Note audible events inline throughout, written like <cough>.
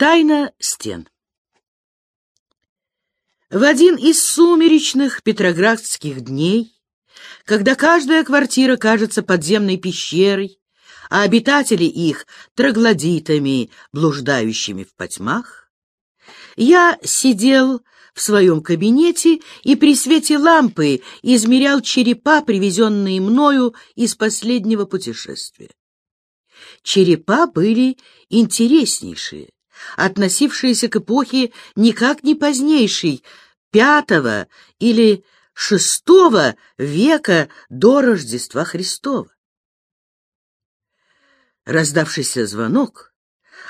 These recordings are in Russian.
Тайна стен. В один из сумеречных петроградских дней, когда каждая квартира кажется подземной пещерой, а обитатели их — троглодитами, блуждающими в потьмах, я сидел в своем кабинете и при свете лампы измерял черепа, привезенные мною из последнего путешествия. Черепа были интереснейшие, относившиеся к эпохе никак не позднейшей, пятого или шестого века до Рождества Христова. Раздавшийся звонок,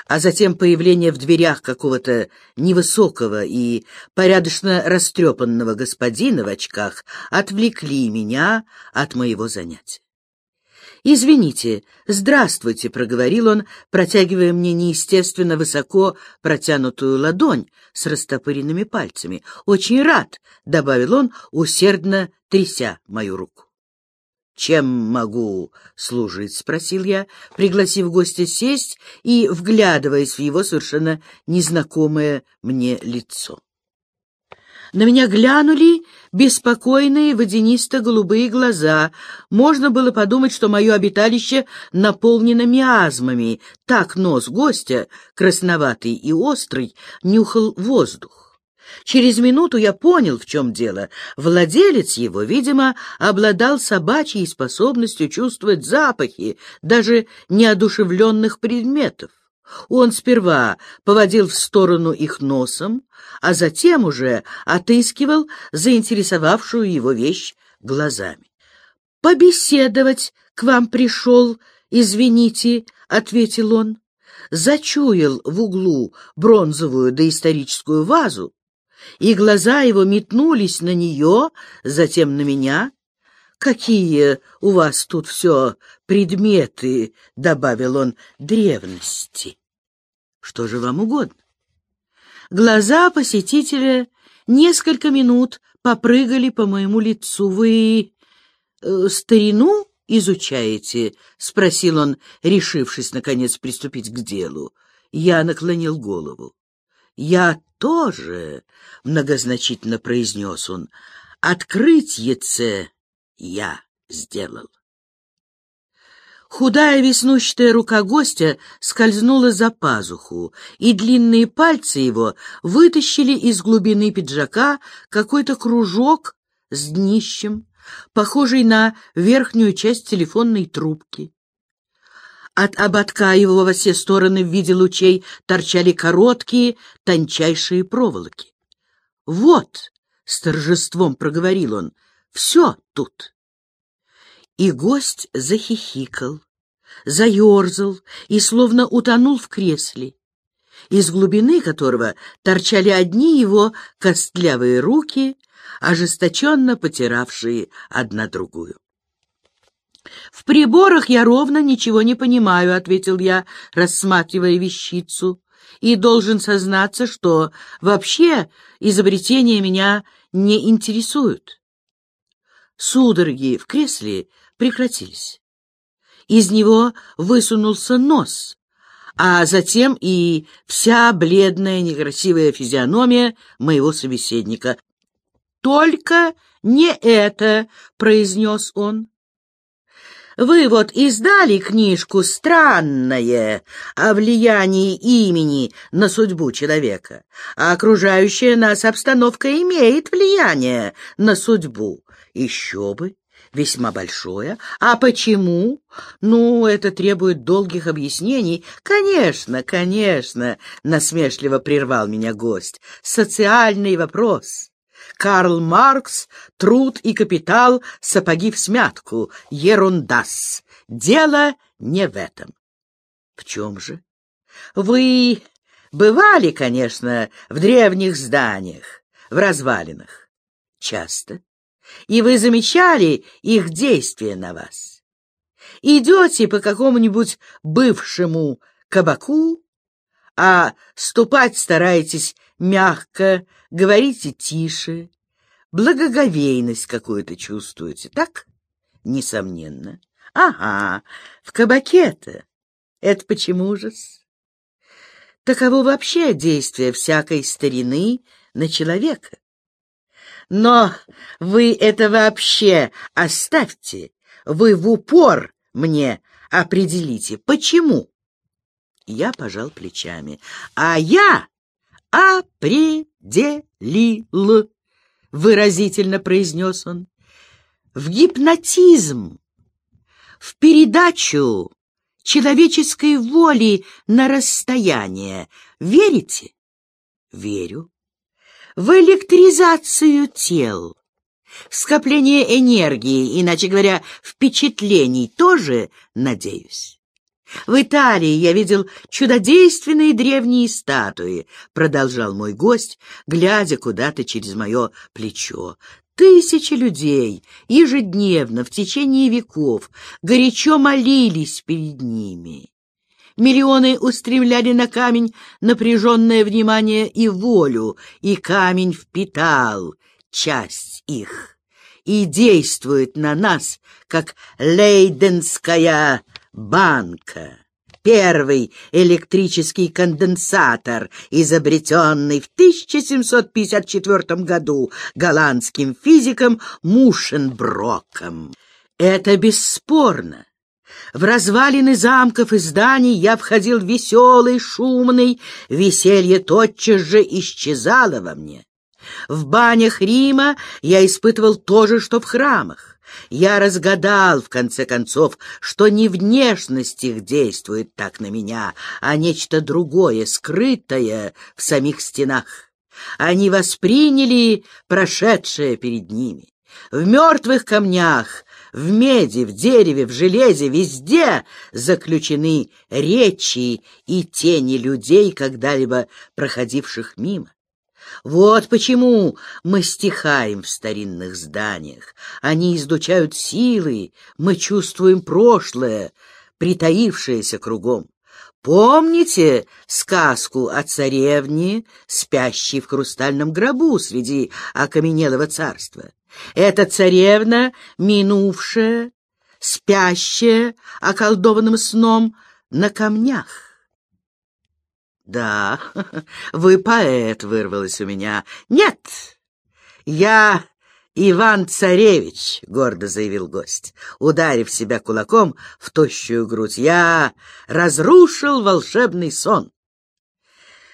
а затем появление в дверях какого-то невысокого и порядочно растрепанного господина в очках отвлекли меня от моего занятия. «Извините, здравствуйте», — проговорил он, протягивая мне неестественно высоко протянутую ладонь с растопыренными пальцами. «Очень рад», — добавил он, усердно тряся мою руку. «Чем могу служить?» — спросил я, пригласив гостя сесть и вглядываясь в его совершенно незнакомое мне лицо. На меня глянули беспокойные водянисто-голубые глаза. Можно было подумать, что мое обиталище наполнено миазмами. Так нос гостя, красноватый и острый, нюхал воздух. Через минуту я понял, в чем дело. Владелец его, видимо, обладал собачьей способностью чувствовать запахи, даже неодушевленных предметов. Он сперва поводил в сторону их носом, а затем уже отыскивал заинтересовавшую его вещь глазами. «Побеседовать к вам пришел, извините», — ответил он. Зачуял в углу бронзовую доисторическую вазу, и глаза его метнулись на нее, затем на меня. «Какие у вас тут все предметы», — добавил он, — «древности». Что же вам угодно? Глаза посетителя несколько минут попрыгали по моему лицу. Вы э, старину изучаете? — спросил он, решившись, наконец, приступить к делу. Я наклонил голову. — Я тоже, — многозначительно произнес он, — открытьеце я сделал. Худая веснущатая рука гостя скользнула за пазуху, и длинные пальцы его вытащили из глубины пиджака какой-то кружок с днищем, похожий на верхнюю часть телефонной трубки. От ободка его во все стороны в виде лучей торчали короткие, тончайшие проволоки. «Вот!» — с торжеством проговорил он. «Все тут!» И гость захихикал, заерзал и словно утонул в кресле, из глубины которого торчали одни его костлявые руки, ожесточенно потиравшие одна другую. «В приборах я ровно ничего не понимаю», — ответил я, рассматривая вещицу, «и должен сознаться, что вообще изобретения меня не интересуют». Судороги в кресле прекратились. Из него высунулся нос, а затем и вся бледная некрасивая физиономия моего собеседника. «Только не это!» — произнес он. Вы вот издали книжку «Странное» о влиянии имени на судьбу человека, а окружающая нас обстановка имеет влияние на судьбу. Еще бы, весьма большое. А почему? Ну, это требует долгих объяснений. Конечно, конечно, насмешливо прервал меня гость. Социальный вопрос. Карл Маркс, труд и капитал, сапоги в смятку. Ерундас. Дело не в этом. В чем же? Вы бывали, конечно, в древних зданиях, в развалинах. Часто и вы замечали их действия на вас. Идете по какому-нибудь бывшему кабаку, а ступать стараетесь мягко, говорите тише, благоговейность какую-то чувствуете, так? Несомненно. Ага, в кабаке-то. Это почему же? Таково вообще действие всякой старины на человека. Но вы это вообще оставьте, вы в упор мне определите, почему. Я пожал плечами. А я определил, выразительно произнес он. В гипнотизм, в передачу человеческой воли на расстояние. Верите? Верю. В электризацию тел, скопление энергии, иначе говоря, впечатлений тоже, надеюсь. В Италии я видел чудодейственные древние статуи, продолжал мой гость, глядя куда-то через мое плечо. Тысячи людей ежедневно в течение веков горячо молились перед ними. Миллионы устремляли на камень напряженное внимание и волю, и камень впитал часть их и действует на нас, как лейденская банка. Первый электрический конденсатор, изобретенный в 1754 году голландским физиком Мушенброком. Это бесспорно. В развалины замков и зданий я входил веселый, шумный, веселье тотчас же исчезало во мне. В банях Рима я испытывал то же, что в храмах. Я разгадал, в конце концов, что не внешность их действует так на меня, а нечто другое, скрытое в самих стенах. Они восприняли прошедшее перед ними. В мертвых камнях, в меди, в дереве, в железе, везде заключены речи и тени людей, когда-либо проходивших мимо. Вот почему мы стихаем в старинных зданиях. Они излучают силы, мы чувствуем прошлое, притаившееся кругом. Помните сказку о царевне, спящей в хрустальном гробу среди окаменелого царства? Эта царевна, минувшая, спящая околдованным сном на камнях. «Да, <laughs> вы поэт», — вырвалось у меня. «Нет, я Иван-царевич», — гордо заявил гость, ударив себя кулаком в тощую грудь. «Я разрушил волшебный сон».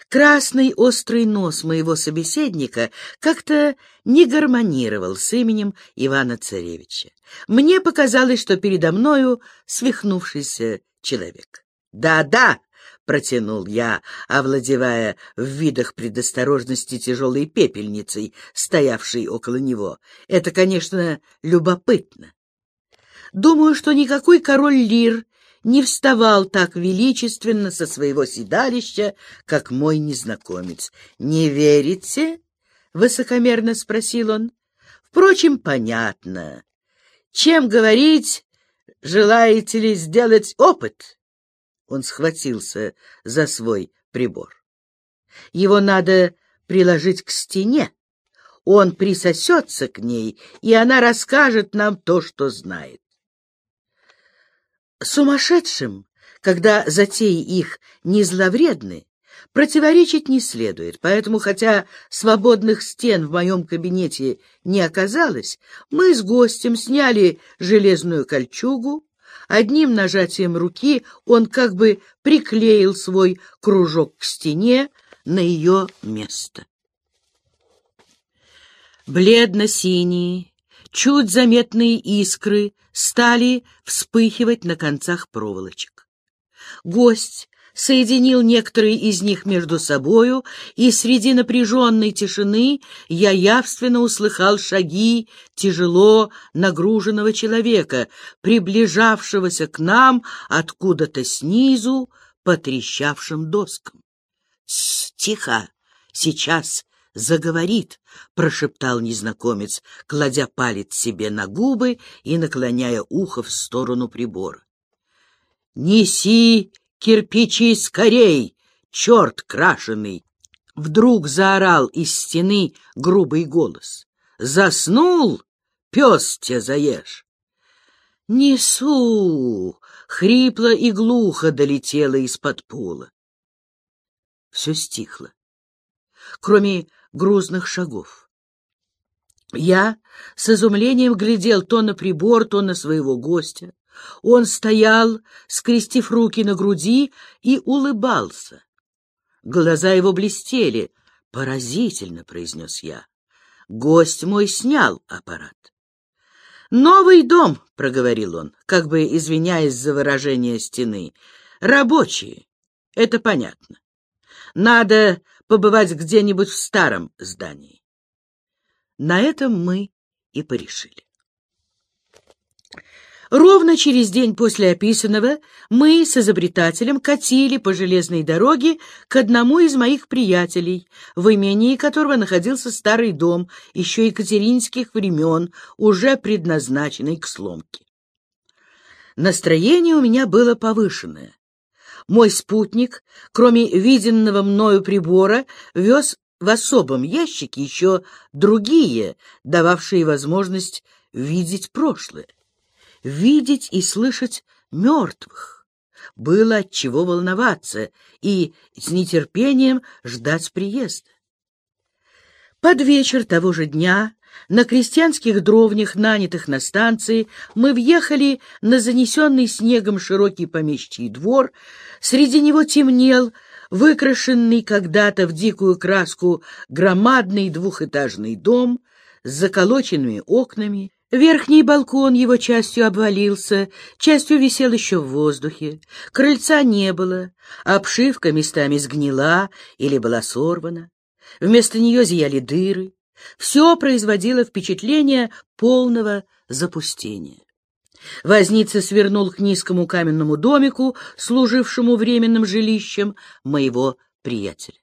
Красный острый нос моего собеседника как-то не гармонировал с именем Ивана-царевича. Мне показалось, что передо мною свихнувшийся человек. «Да-да», протянул я, овладевая в видах предосторожности тяжелой пепельницей, стоявшей около него. Это, конечно, любопытно. Думаю, что никакой король Лир не вставал так величественно со своего седалища, как мой незнакомец. «Не верите?» — высокомерно спросил он. «Впрочем, понятно. Чем говорить, желаете ли сделать опыт?» Он схватился за свой прибор. Его надо приложить к стене. Он присосется к ней, и она расскажет нам то, что знает. Сумасшедшим, когда затеи их не зловредны, противоречить не следует, поэтому, хотя свободных стен в моем кабинете не оказалось, мы с гостем сняли железную кольчугу, Одним нажатием руки он как бы приклеил свой кружок к стене на ее место. Бледно-синие, чуть заметные искры стали вспыхивать на концах проволочек. Гость соединил некоторые из них между собою, и среди напряженной тишины я явственно услыхал шаги тяжело нагруженного человека, приближавшегося к нам откуда-то снизу по трещавшим доскам. — Тихо! Сейчас заговорит, — прошептал незнакомец, кладя палец себе на губы и наклоняя ухо в сторону прибора. — Неси Кирпичи скорей! Черт крашеный! Вдруг заорал из стены грубый голос. Заснул? Пес те заешь! Несу! Хрипло и глухо долетело из-под пола. все стихло, кроме грузных шагов. Я с изумлением глядел то на прибор, то на своего гостя. Он стоял, скрестив руки на груди, и улыбался. Глаза его блестели. «Поразительно», — произнес я. Гость мой снял аппарат. «Новый дом», — проговорил он, как бы извиняясь за выражение стены. «Рабочие. Это понятно. Надо побывать где-нибудь в старом здании». На этом мы и порешили. Ровно через день после описанного мы с изобретателем катили по железной дороге к одному из моих приятелей, в имении которого находился старый дом еще екатеринских времен, уже предназначенный к сломке. Настроение у меня было повышенное. Мой спутник, кроме виденного мною прибора, вез в особом ящике еще другие, дававшие возможность видеть прошлое видеть и слышать мертвых. Было от чего волноваться и с нетерпением ждать приезда. Под вечер того же дня на крестьянских дровнях, нанятых на станции, мы въехали на занесенный снегом широкий помещий двор. Среди него темнел, выкрашенный когда-то в дикую краску, громадный двухэтажный дом с заколоченными окнами, Верхний балкон его частью обвалился, частью висел еще в воздухе. Крыльца не было, обшивка местами сгнила или была сорвана. Вместо нее зияли дыры. Все производило впечатление полного запустения. Возница свернул к низкому каменному домику, служившему временным жилищем моего приятеля.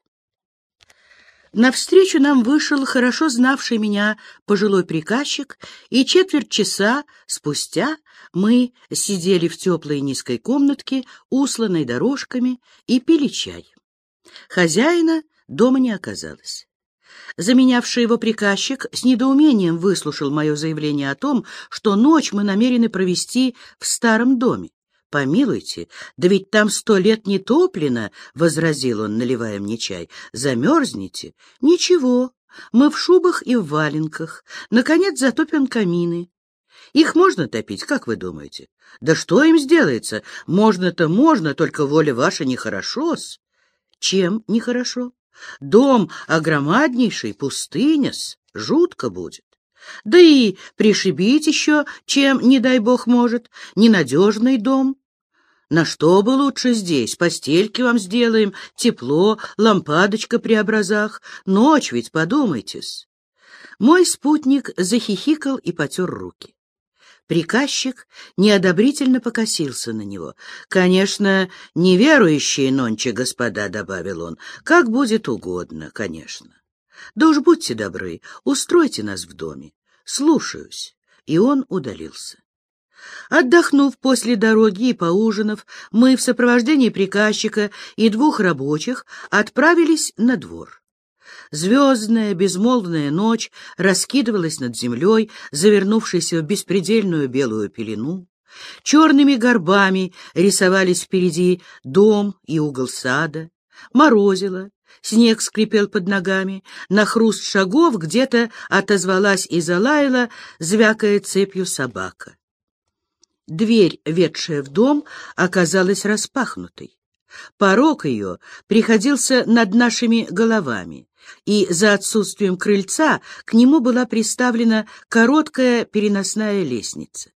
Навстречу нам вышел хорошо знавший меня пожилой приказчик, и четверть часа спустя мы сидели в теплой низкой комнатке, усланной дорожками, и пили чай. Хозяина дома не оказалось. Заменявший его приказчик с недоумением выслушал мое заявление о том, что ночь мы намерены провести в старом доме. «Помилуйте, да ведь там сто лет не топлено», — возразил он, наливая мне чай. «Замерзнете?» «Ничего, мы в шубах и в валенках. Наконец затопим камины. Их можно топить, как вы думаете? Да что им сделается? Можно-то можно, только воля ваша нехорошо-с. Чем нехорошо? Дом огромаднейший, пустыня-с, жутко будет. Да и пришибить еще, чем, не дай бог, может, ненадежный дом. На что бы лучше здесь? Постельки вам сделаем, тепло, лампадочка при образах. Ночь ведь, подумайтесь. Мой спутник захихикал и потер руки. Приказчик неодобрительно покосился на него. «Конечно, неверующие нонче, господа», — добавил он, — «как будет угодно, конечно. Да уж будьте добры, устройте нас в доме. Слушаюсь». И он удалился. Отдохнув после дороги и поужинав, мы в сопровождении приказчика и двух рабочих отправились на двор. Звездная, безмолвная ночь раскидывалась над землей, завернувшейся в беспредельную белую пелену. Черными горбами рисовались впереди дом и угол сада. Морозило, снег скрипел под ногами, на хруст шагов где-то отозвалась и залаяла, звякая цепью собака. Дверь, ведшая в дом, оказалась распахнутой. Порог ее приходился над нашими головами, и за отсутствием крыльца к нему была приставлена короткая переносная лестница.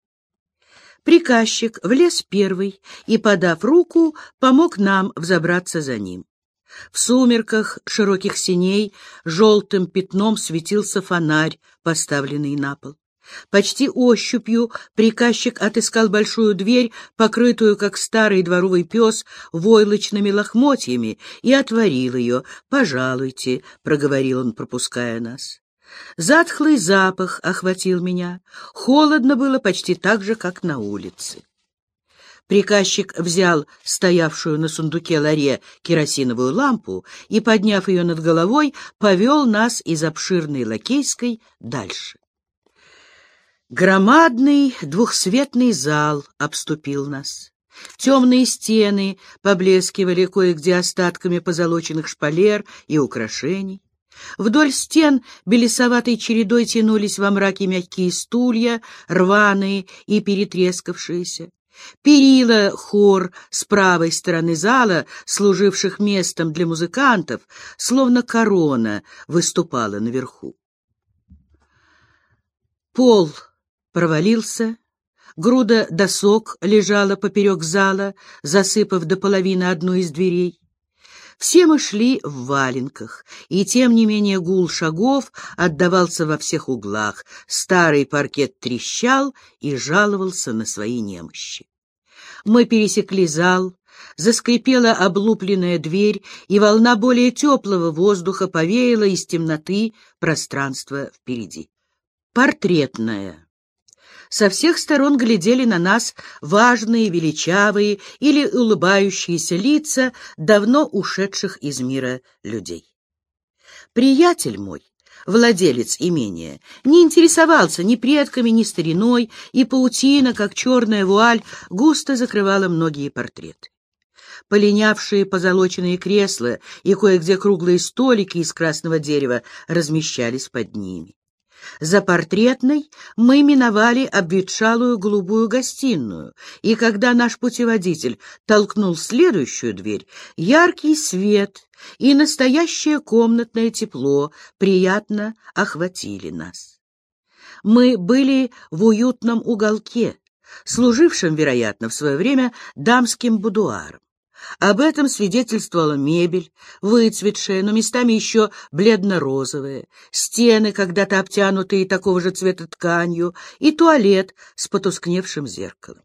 Приказчик влез первый и, подав руку, помог нам взобраться за ним. В сумерках широких синей желтым пятном светился фонарь, поставленный на пол. Почти ощупью приказчик отыскал большую дверь, покрытую, как старый дворовый пес, войлочными лохмотьями, и отворил ее. «Пожалуйте», — проговорил он, пропуская нас. Затхлый запах охватил меня. Холодно было почти так же, как на улице. Приказчик взял стоявшую на сундуке ларе керосиновую лампу и, подняв ее над головой, повел нас из обширной лакейской дальше. Громадный двухсветный зал обступил нас. Темные стены поблескивали кое-где остатками позолоченных шпалер и украшений. Вдоль стен белесоватой чередой тянулись во мраке мягкие стулья, рваные и перетрескавшиеся. Перила хор с правой стороны зала, служивших местом для музыкантов, словно корона выступала наверху. Пол провалился, груда досок лежала поперек зала, засыпав до половины одну из дверей. Все мы шли в валенках, и тем не менее гул шагов отдавался во всех углах. Старый паркет трещал и жаловался на свои немощи. Мы пересекли зал, заскрипела облупленная дверь, и волна более теплого воздуха повеяла из темноты пространство впереди. Портретная. Со всех сторон глядели на нас важные, величавые или улыбающиеся лица давно ушедших из мира людей. Приятель мой, владелец имения, не интересовался ни предками, ни стариной, и паутина, как черная вуаль, густо закрывала многие портреты. Полинявшие позолоченные кресла и кое-где круглые столики из красного дерева размещались под ними. За портретной мы миновали обветшалую голубую гостиную, и когда наш путеводитель толкнул следующую дверь, яркий свет и настоящее комнатное тепло приятно охватили нас. Мы были в уютном уголке, служившем, вероятно, в свое время дамским будуаром. Об этом свидетельствовала мебель, выцветшая, но местами еще бледно-розовая, стены, когда-то обтянутые такого же цвета тканью, и туалет с потускневшим зеркалом.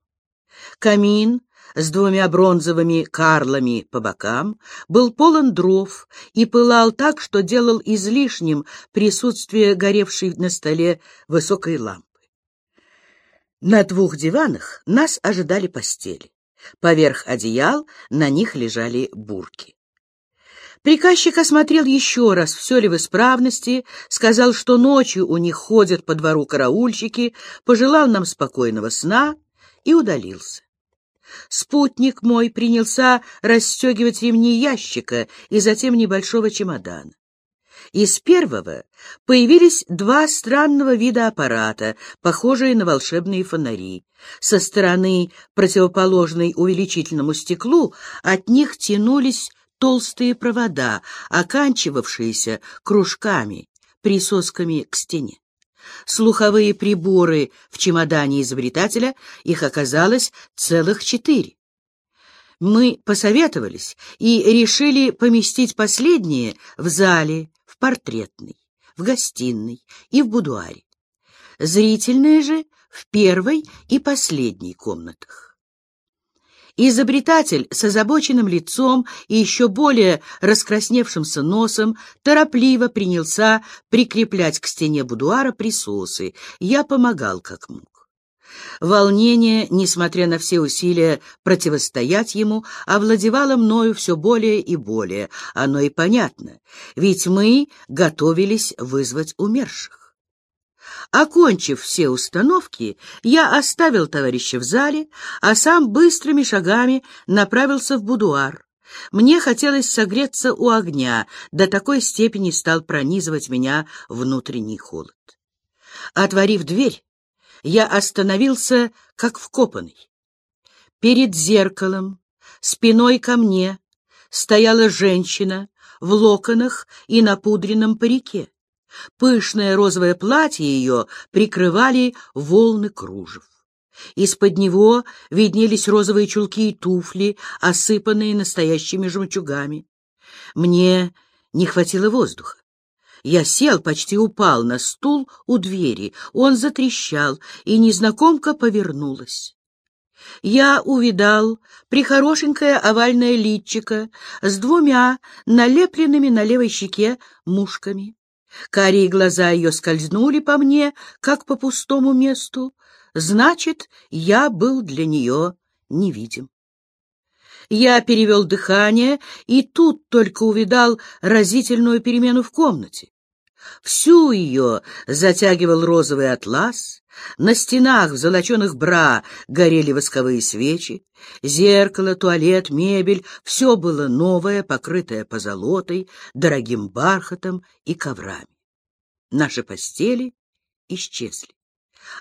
Камин с двумя бронзовыми карлами по бокам был полон дров и пылал так, что делал излишним присутствие горевшей на столе высокой лампы. На двух диванах нас ожидали постели. Поверх одеял на них лежали бурки. Приказчик осмотрел еще раз, все ли в исправности, сказал, что ночью у них ходят по двору караульщики, пожелал нам спокойного сна и удалился. Спутник мой принялся расстегивать ремни ящика и затем небольшого чемодана. Из первого появились два странного вида аппарата, похожие на волшебные фонари. Со стороны, противоположной увеличительному стеклу, от них тянулись толстые провода, оканчивавшиеся кружками, присосками к стене. Слуховые приборы в чемодане изобретателя, их оказалось целых четыре. Мы посоветовались и решили поместить последние в зале, портретной, в гостиной и в будуаре. Зрительные же в первой и последней комнатах. Изобретатель с озабоченным лицом и еще более раскрасневшимся носом торопливо принялся прикреплять к стене будуара присосы. Я помогал как мог. Волнение, несмотря на все усилия противостоять ему, овладевало мною все более и более. Оно и понятно, ведь мы готовились вызвать умерших. Окончив все установки, я оставил товарища в зале, а сам быстрыми шагами направился в будуар. Мне хотелось согреться у огня, до такой степени стал пронизывать меня внутренний холод. Отворив дверь, я остановился, как вкопанный. Перед зеркалом, спиной ко мне, стояла женщина в локонах и напудренном парике. Пышное розовое платье ее прикрывали волны кружев. Из-под него виднелись розовые чулки и туфли, осыпанные настоящими жемчугами. Мне не хватило воздуха. Я сел, почти упал на стул у двери. Он затрещал, и незнакомка повернулась. Я увидал прихорошенькое овальное личико с двумя налепленными на левой щеке мушками. Карие глаза ее скользнули по мне, как по пустому месту. Значит, я был для нее невидим. Я перевел дыхание и тут только увидал разительную перемену в комнате. Всю ее затягивал розовый атлас, На стенах в золоченых бра горели восковые свечи, зеркало, туалет, мебель — все было новое, покрытое позолотой, дорогим бархатом и коврами. Наши постели исчезли.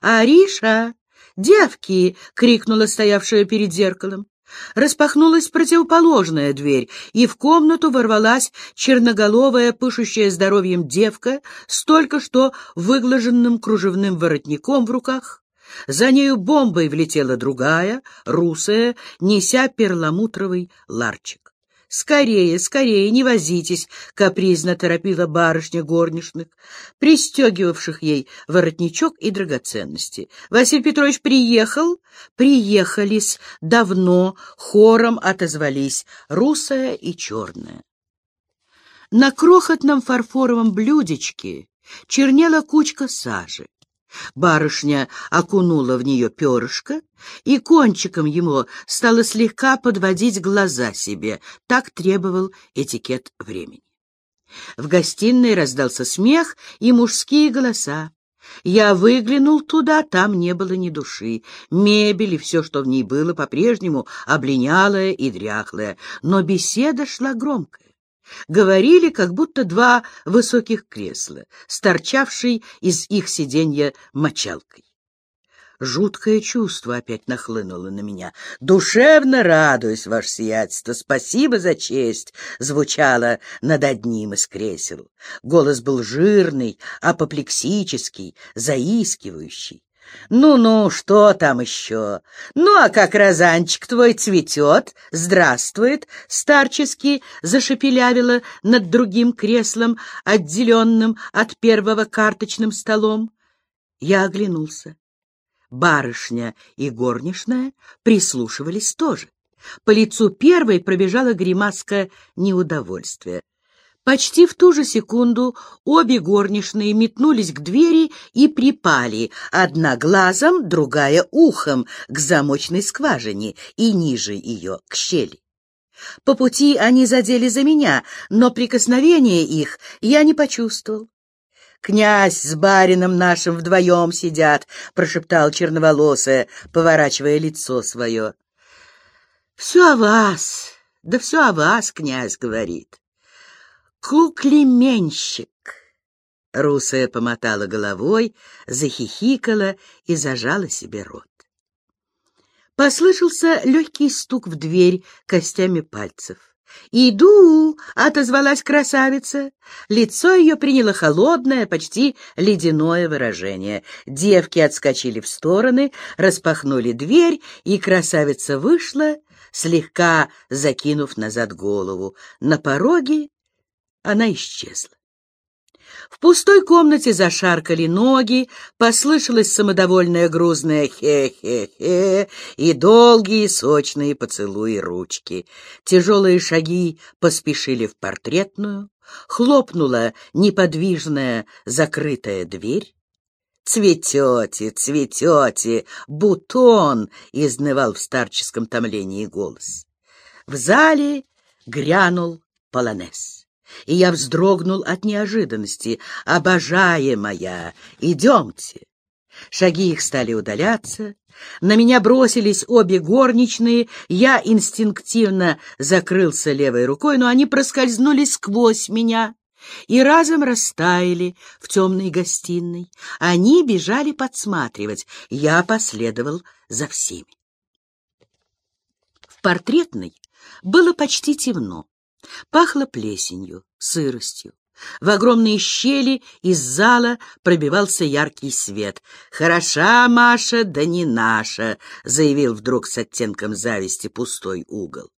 «Ариша! Девки!» — крикнула стоявшая перед зеркалом. Распахнулась противоположная дверь, и в комнату ворвалась черноголовая, пышущая здоровьем девка с только что выглаженным кружевным воротником в руках. За нею бомбой влетела другая, русая, неся перламутровый ларчик. «Скорее, скорее, не возитесь!» — капризно торопила барышня горничных, пристегивавших ей воротничок и драгоценности. «Василий Петрович приехал?» «Приехались. Давно. Хором отозвались. Русая и черная». На крохотном фарфоровом блюдечке чернела кучка сажи. Барышня окунула в нее перышко, и кончиком ему стала слегка подводить глаза себе. Так требовал этикет времени. В гостиной раздался смех и мужские голоса. Я выглянул туда, там не было ни души. Мебель и все, что в ней было, по-прежнему облинялое и дряхлое, но беседа шла громкая. Говорили, как будто два высоких кресла, сторчавшие из их сиденья мочалкой. Жуткое чувство опять нахлынуло на меня. «Душевно радуюсь, ваше сиятельство, спасибо за честь!» звучало над одним из кресел. Голос был жирный, апоплексический, заискивающий. «Ну-ну, что там еще? Ну, а как розанчик твой цветет? Здравствует!» Старчески зашепелявила над другим креслом, отделенным от первого карточным столом. Я оглянулся. Барышня и горничная прислушивались тоже. По лицу первой пробежала гримаска неудовольствия. Почти в ту же секунду обе горничные метнулись к двери и припали, одна глазом, другая ухом, к замочной скважине и ниже ее, к щели. По пути они задели за меня, но прикосновение их я не почувствовал. «Князь с барином нашим вдвоем сидят», — прошептал черноволосая, поворачивая лицо свое. «Все о вас, да все о вас, князь говорит. Куклеменщик. Русая помотала головой, захихикала и зажала себе рот. Послышался легкий стук в дверь костями пальцев. «Иду!» — отозвалась красавица. Лицо ее приняло холодное, почти ледяное выражение. Девки отскочили в стороны, распахнули дверь, и красавица вышла, слегка закинув назад голову. На пороге она исчезла. В пустой комнате зашаркали ноги, послышалось самодовольное грузное «хе-хе-хе» и долгие сочные поцелуи ручки. Тяжелые шаги поспешили в портретную, хлопнула неподвижная закрытая дверь. «Цветете, цветете, бутон!» — изнывал в старческом томлении голос. В зале грянул полонез и я вздрогнул от неожиданности. «Обожаемая, идемте!» Шаги их стали удаляться. На меня бросились обе горничные. Я инстинктивно закрылся левой рукой, но они проскользнули сквозь меня и разом растаяли в темной гостиной. Они бежали подсматривать. Я последовал за всеми. В портретной было почти темно. Пахло плесенью, сыростью. В огромные щели из зала пробивался яркий свет. «Хороша Маша, да не наша», — заявил вдруг с оттенком зависти пустой угол.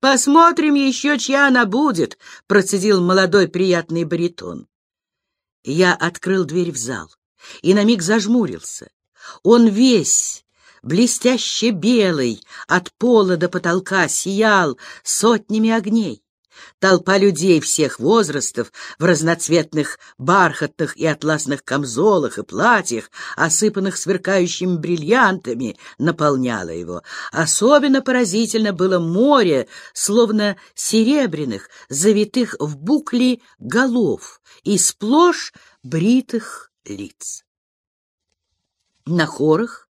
«Посмотрим еще, чья она будет», — процедил молодой приятный баритон. Я открыл дверь в зал и на миг зажмурился. Он весь, блестяще белый, от пола до потолка сиял сотнями огней. Толпа людей всех возрастов в разноцветных бархатных и атласных камзолах и платьях, осыпанных сверкающими бриллиантами, наполняла его. Особенно поразительно было море, словно серебряных, завитых в букли голов и сплошь бритых лиц. На хорах,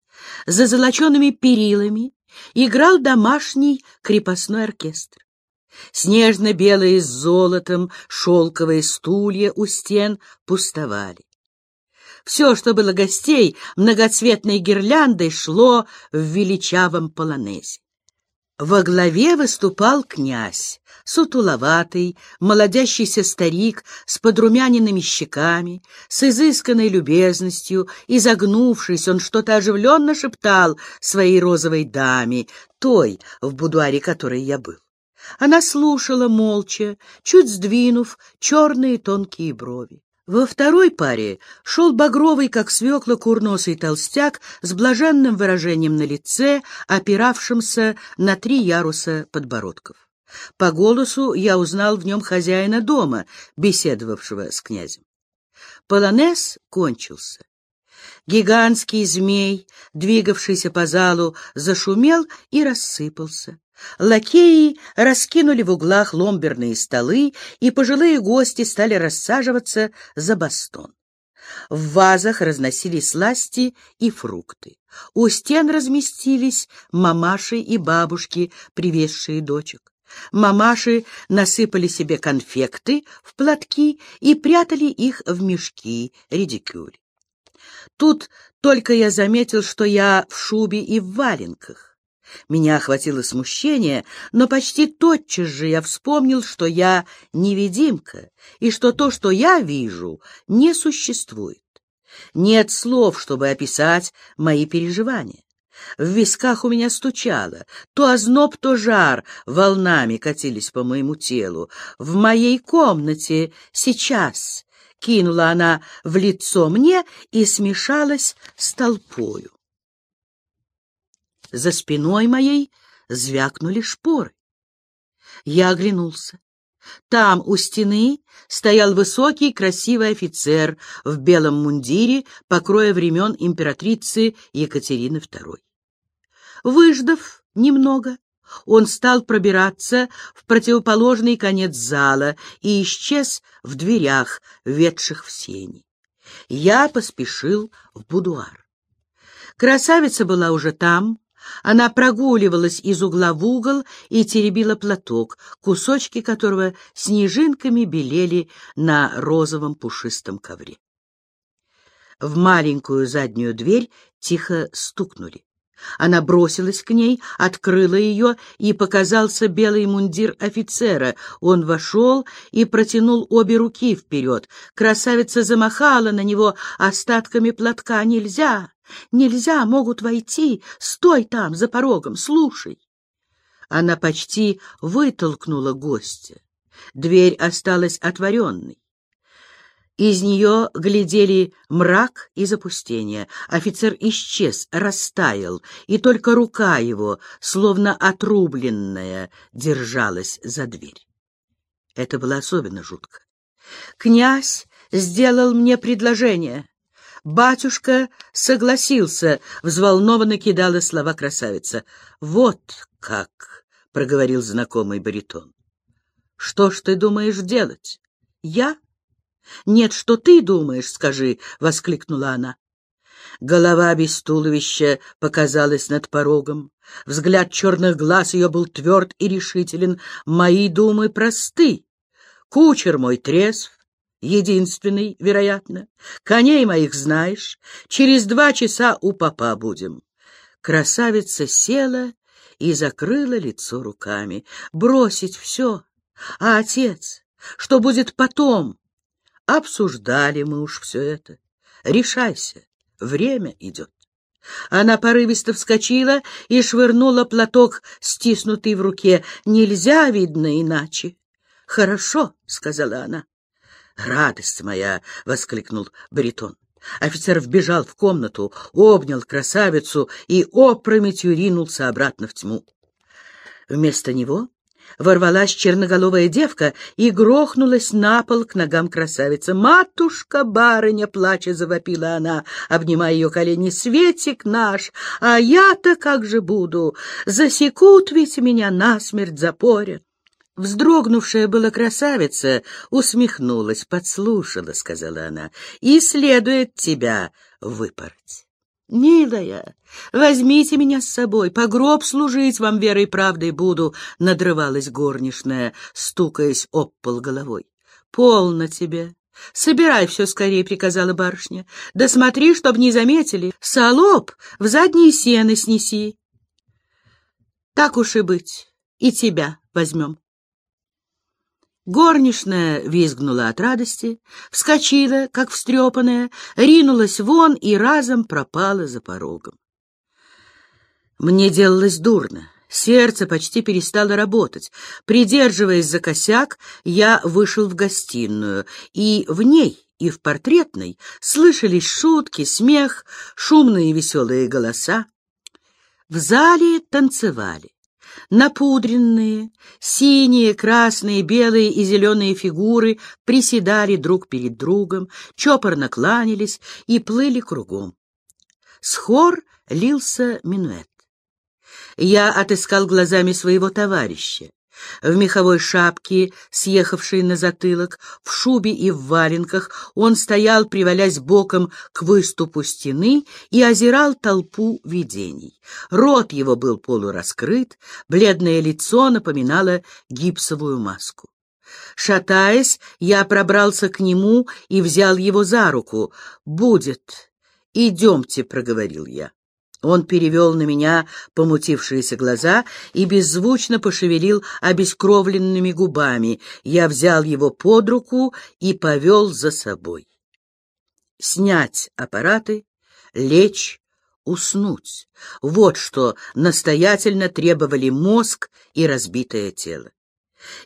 за золочеными перилами, играл домашний крепостной оркестр. Снежно-белые с золотом шелковые стулья у стен пустовали. Все, что было гостей, многоцветной гирляндой шло в величавом полонезе. Во главе выступал князь, сутуловатый, молодящийся старик с подрумяненными щеками, с изысканной любезностью, изогнувшись, он что-то оживленно шептал своей розовой даме, той, в будуаре которой я был. Она слушала молча, чуть сдвинув черные тонкие брови. Во второй паре шел багровый, как свекла, курносый толстяк с блаженным выражением на лице, опиравшимся на три яруса подбородков. По голосу я узнал в нем хозяина дома, беседовавшего с князем. Полонез кончился. Гигантский змей, двигавшийся по залу, зашумел и рассыпался. Лакеи раскинули в углах ломберные столы, и пожилые гости стали рассаживаться за бастон. В вазах разносились сласти и фрукты. У стен разместились мамаши и бабушки, привезшие дочек. Мамаши насыпали себе конфекты в платки и прятали их в мешки, редикюль. Тут только я заметил, что я в шубе и в валенках. Меня охватило смущение, но почти тотчас же я вспомнил, что я невидимка, и что то, что я вижу, не существует. Нет слов, чтобы описать мои переживания. В висках у меня стучало, то озноб, то жар волнами катились по моему телу. В моей комнате сейчас кинула она в лицо мне и смешалась с толпою. За спиной моей звякнули шпоры. Я оглянулся. Там, у стены, стоял высокий, красивый офицер в белом мундире, покроя времен императрицы Екатерины II. Выждав немного, он стал пробираться в противоположный конец зала и исчез в дверях, ведших в сени. Я поспешил в будуар. Красавица была уже там, она прогуливалась из угла в угол и теребила платок, кусочки которого снежинками белели на розовом пушистом ковре. В маленькую заднюю дверь тихо стукнули. Она бросилась к ней, открыла ее, и показался белый мундир офицера. Он вошел и протянул обе руки вперед. Красавица замахала на него остатками платка. «Нельзя! Нельзя! Могут войти! Стой там, за порогом! Слушай!» Она почти вытолкнула гостя. Дверь осталась отворенной. Из нее глядели мрак и запустение. Офицер исчез, растаял, и только рука его, словно отрубленная, держалась за дверь. Это было особенно жутко. Князь сделал мне предложение. Батюшка согласился, взволнованно кидала слова красавица. «Вот как!» — проговорил знакомый баритон. «Что ж ты думаешь делать?» «Я?» «Нет, что ты думаешь, скажи!» — воскликнула она. Голова без туловища показалась над порогом. Взгляд черных глаз ее был тверд и решителен. «Мои думы просты. Кучер мой трезв, единственный, вероятно. Коней моих знаешь. Через два часа у папа будем». Красавица села и закрыла лицо руками. «Бросить все! А отец? Что будет потом?» Обсуждали мы уж все это. Решайся, время идет. Она порывисто вскочила и швырнула платок, стиснутый в руке. Нельзя, видно, иначе. «Хорошо», — сказала она. «Радость моя!» — воскликнул баритон. Офицер вбежал в комнату, обнял красавицу и опрометью ринулся обратно в тьму. Вместо него ворвалась черноголовая девка и грохнулась на пол к ногам красавицы. «Матушка, барыня!» — плача завопила она, обнимая ее колени. «Светик наш! А я-то как же буду? Засекут ведь меня насмерть запорят!» Вздрогнувшая была красавица усмехнулась, подслушала, — сказала она, — и следует тебя выпороть. «Милая, возьмите меня с собой, по гроб служить вам верой и правдой буду», — надрывалась горничная, стукаясь об пол головой. «Полно тебе. Собирай все скорее», — приказала барышня. «Да смотри, чтоб не заметили. Солоб в задние сены снеси». «Так уж и быть, и тебя возьмем». Горничная визгнула от радости, вскочила, как встрепанная, ринулась вон и разом пропала за порогом. Мне делалось дурно. Сердце почти перестало работать. Придерживаясь за косяк, я вышел в гостиную, и в ней, и в портретной слышались шутки, смех, шумные веселые голоса. В зале танцевали. Напудренные, синие, красные, белые и зеленые фигуры приседали друг перед другом, чопорно кланялись и плыли кругом. С хор лился минуэт. Я отыскал глазами своего товарища в меховой шапке, съехавшей на затылок, в шубе и в валенках, он стоял, привалясь боком к выступу стены и озирал толпу видений. Рот его был полураскрыт, бледное лицо напоминало гипсовую маску. Шатаясь, я пробрался к нему и взял его за руку. «Будет. Идемте», — проговорил я. Он перевел на меня помутившиеся глаза и беззвучно пошевелил обескровленными губами. Я взял его под руку и повел за собой. Снять аппараты, лечь, уснуть. Вот что настоятельно требовали мозг и разбитое тело.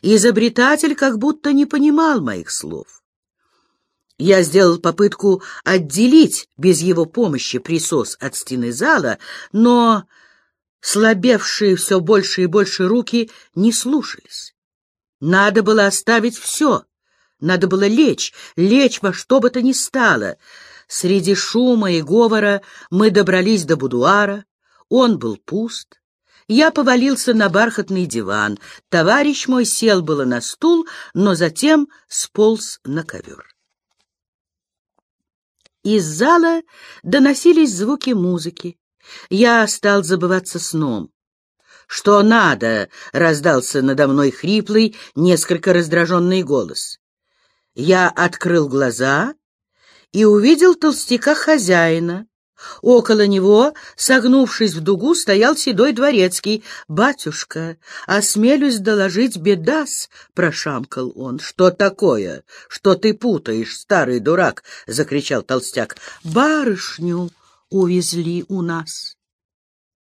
Изобретатель как будто не понимал моих слов. Я сделал попытку отделить без его помощи присос от стены зала, но слабевшие все больше и больше руки не слушались. Надо было оставить все, надо было лечь, лечь во что бы то ни стало. Среди шума и говора мы добрались до будуара, он был пуст. Я повалился на бархатный диван. Товарищ мой сел было на стул, но затем сполз на ковер. Из зала доносились звуки музыки. Я стал забываться сном. «Что надо?» — раздался надо мной хриплый, несколько раздраженный голос. Я открыл глаза и увидел толстяка хозяина, Около него, согнувшись в дугу, стоял седой дворецкий. «Батюшка, осмелюсь доложить бедас!» — прошамкал он. «Что такое? Что ты путаешь, старый дурак?» — закричал толстяк. «Барышню увезли у нас».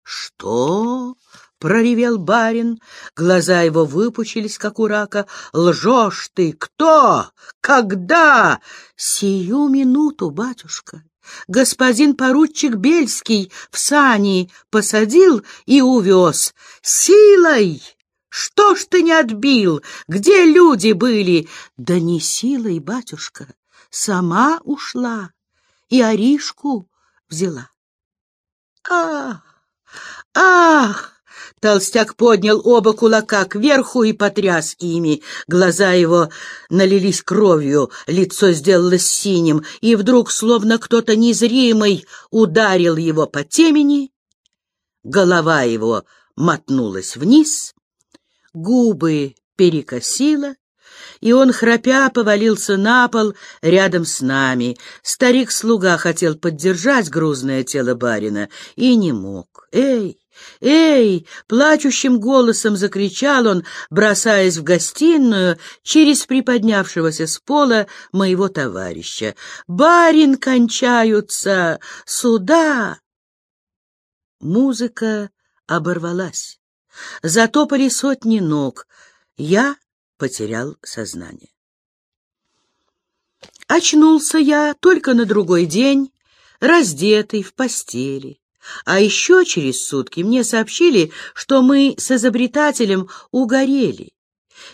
«Что?» — проревел барин. Глаза его выпучились, как у рака. «Лжешь ты! Кто? Когда?» «Сию минуту, батюшка!» Господин поручик Бельский в сани посадил и увез. Силой! Что ж ты не отбил? Где люди были? Да не силой, батюшка, сама ушла и Аришку взяла. Ах! Ах! Толстяк поднял оба кулака кверху и потряс ими. Глаза его налились кровью, лицо сделалось синим, и вдруг, словно кто-то незримый, ударил его по темени. Голова его мотнулась вниз, губы перекосила, и он, храпя, повалился на пол рядом с нами. Старик-слуга хотел поддержать грузное тело барина и не мог. «Эй, «Эй!» — плачущим голосом закричал он, бросаясь в гостиную через приподнявшегося с пола моего товарища. «Барин кончаются! Сюда!» Музыка оборвалась. Затопали сотни ног. Я потерял сознание. Очнулся я только на другой день, раздетый в постели. А еще через сутки мне сообщили, что мы с изобретателем угорели,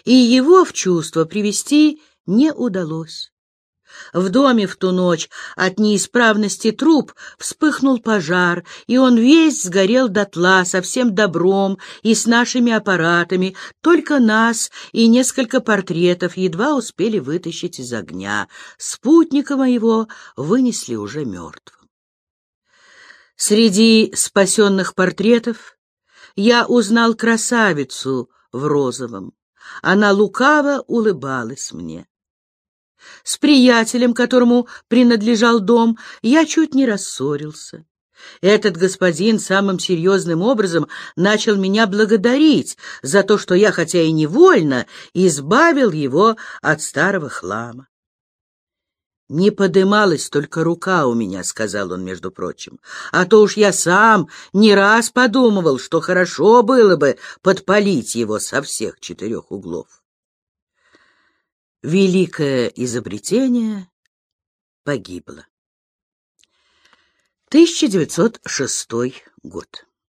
и его в чувство привести не удалось. В доме в ту ночь от неисправности труб вспыхнул пожар, и он весь сгорел дотла со всем добром и с нашими аппаратами. Только нас и несколько портретов едва успели вытащить из огня. Спутника моего вынесли уже мертвым. Среди спасенных портретов я узнал красавицу в розовом. Она лукаво улыбалась мне. С приятелем, которому принадлежал дом, я чуть не рассорился. Этот господин самым серьезным образом начал меня благодарить за то, что я, хотя и невольно, избавил его от старого хлама. «Не подымалась только рука у меня», — сказал он, между прочим. «А то уж я сам не раз подумывал, что хорошо было бы подпалить его со всех четырех углов». Великое изобретение погибло. 1906 год.